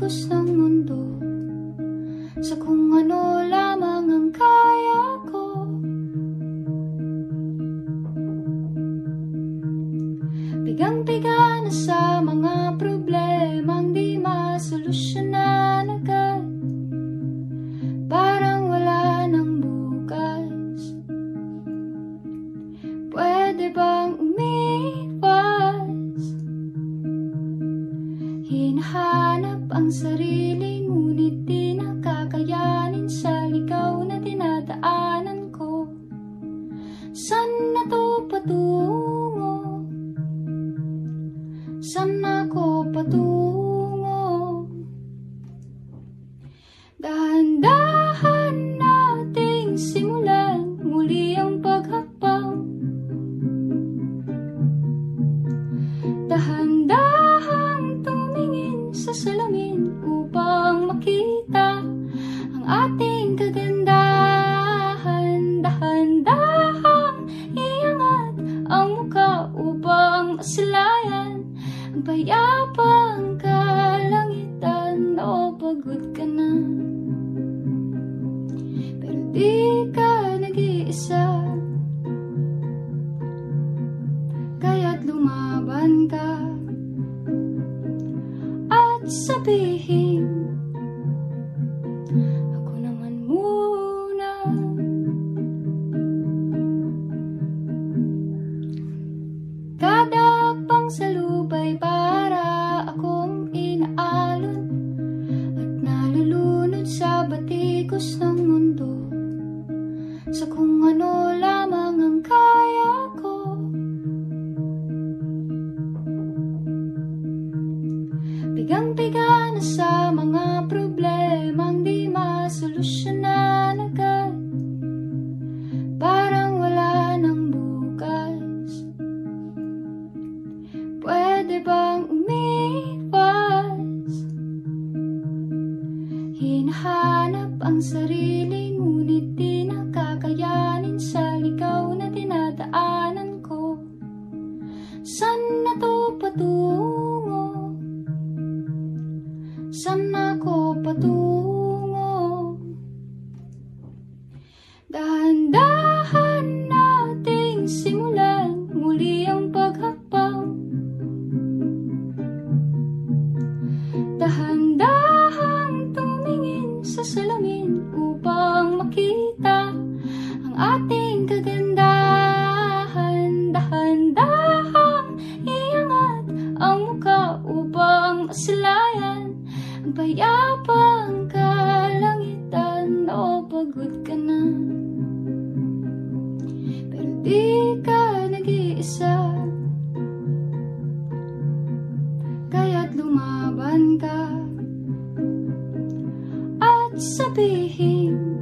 batikos ng mundo. Sa kung ano lamang ang kaya ko. Bigang-biga na sa mga Hinahanap ang sarili Ngunit di nakakayanin Sa ligaw na dinadaanan ko San na to patungo? San ako patungo? Ating kagandahan. Dahan-dahang iangat ang muka upang masilayan ang kalangitan. O pagod ka na, pero di ka nag-iisa. Kaya't lumaban ka At sabihin batikos ng mundo Sa kung ano lamang ang kaya ko. Bigang-biga na sa mga problemang di masolusyonan sarili Ngunit di nakakayanin Sa ligaw ating kagandahan Dahan-dahang iangat ang muka upang masilayan Ang kalangitan O pagod ka na. Pero di ka nag-iisa. Kaya't lumaban ka. At sabihin